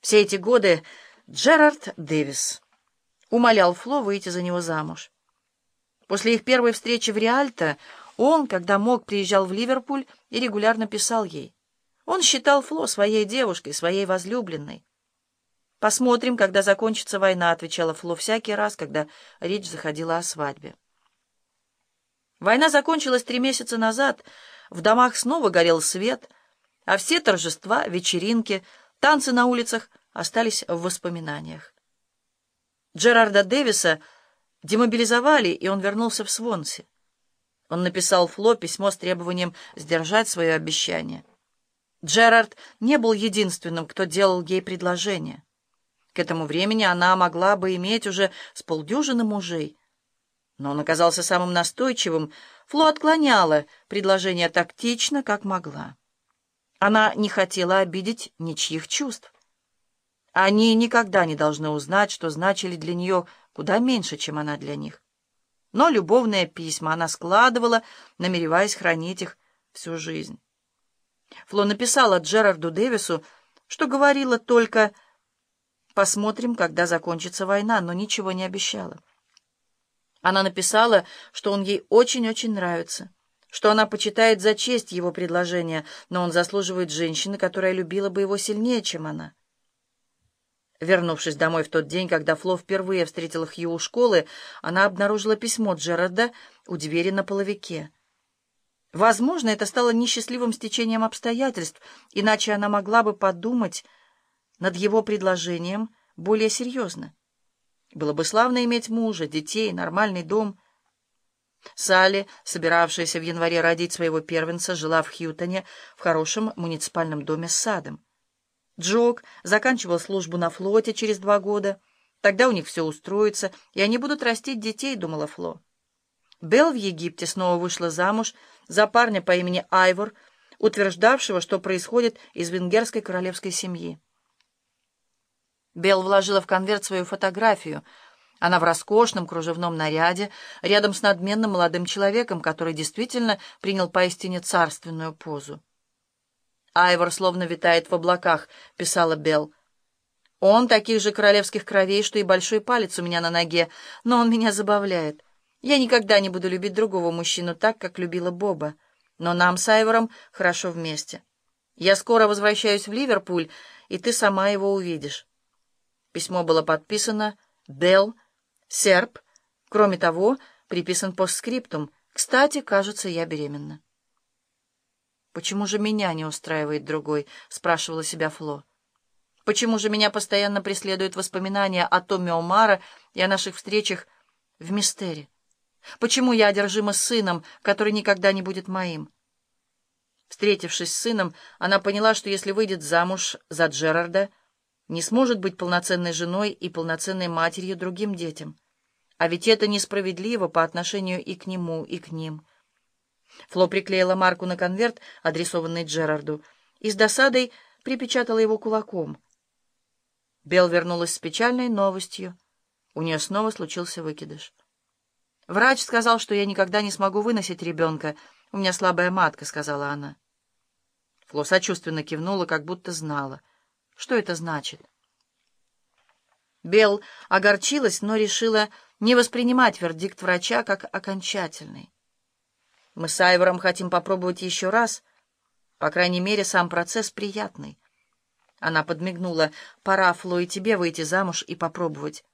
Все эти годы Джерард Дэвис умолял Фло выйти за него замуж. После их первой встречи в Риальто он, когда мог, приезжал в Ливерпуль и регулярно писал ей. Он считал Фло своей девушкой, своей возлюбленной. «Посмотрим, когда закончится война», — отвечала Фло всякий раз, когда речь заходила о свадьбе. Война закончилась три месяца назад, в домах снова горел свет, а все торжества, вечеринки, танцы на улицах остались в воспоминаниях. Джерарда Дэвиса демобилизовали, и он вернулся в Свонси. Он написал Фло письмо с требованием сдержать свое обещание. Джерард не был единственным, кто делал ей предложение. К этому времени она могла бы иметь уже с полдюжины мужей. Но он оказался самым настойчивым. Фло отклоняла предложение тактично, как могла. Она не хотела обидеть ничьих чувств. Они никогда не должны узнать, что значили для нее куда меньше, чем она для них. Но любовные письма она складывала, намереваясь хранить их всю жизнь. Фло написала Джерарду Дэвису, что говорила только «посмотрим, когда закончится война», но ничего не обещала. Она написала, что он ей очень-очень нравится, что она почитает за честь его предложения, но он заслуживает женщины, которая любила бы его сильнее, чем она. Вернувшись домой в тот день, когда Фло впервые встретила Хью у школы, она обнаружила письмо Джерарда у двери на половике. Возможно, это стало несчастливым стечением обстоятельств, иначе она могла бы подумать над его предложением более серьезно. Было бы славно иметь мужа, детей, нормальный дом. Салли, собиравшаяся в январе родить своего первенца, жила в Хьютоне в хорошем муниципальном доме с садом. Джок заканчивал службу на флоте через два года. Тогда у них все устроится, и они будут растить детей, думала Фло. Белл в Египте снова вышла замуж за парня по имени Айвор, утверждавшего, что происходит из венгерской королевской семьи. Белл вложила в конверт свою фотографию. Она в роскошном кружевном наряде, рядом с надменным молодым человеком, который действительно принял поистине царственную позу. Айвор словно витает в облаках», — писала Белл. «Он таких же королевских кровей, что и большой палец у меня на ноге, но он меня забавляет. Я никогда не буду любить другого мужчину так, как любила Боба, но нам с Айвором хорошо вместе. Я скоро возвращаюсь в Ливерпуль, и ты сама его увидишь». Письмо было подписано «Белл», «Серб». Кроме того, приписан постскриптум «Кстати, кажется, я беременна». «Почему же меня не устраивает другой?» — спрашивала себя Фло. «Почему же меня постоянно преследуют воспоминания о Томе Омара и о наших встречах в Мистере? Почему я одержима сыном, который никогда не будет моим?» Встретившись с сыном, она поняла, что если выйдет замуж за Джерарда, не сможет быть полноценной женой и полноценной матерью другим детям. А ведь это несправедливо по отношению и к нему, и к ним. Фло приклеила марку на конверт, адресованный Джерарду, и с досадой припечатала его кулаком. Белл вернулась с печальной новостью. У нее снова случился выкидыш. «Врач сказал, что я никогда не смогу выносить ребенка. У меня слабая матка», — сказала она. Фло сочувственно кивнула, как будто знала. Что это значит? Белл огорчилась, но решила не воспринимать вердикт врача как окончательный. Мы с Айвором хотим попробовать еще раз. По крайней мере, сам процесс приятный. Она подмигнула. Пора, Фло, и тебе выйти замуж и попробовать.